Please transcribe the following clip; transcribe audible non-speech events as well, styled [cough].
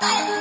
Bye. [laughs]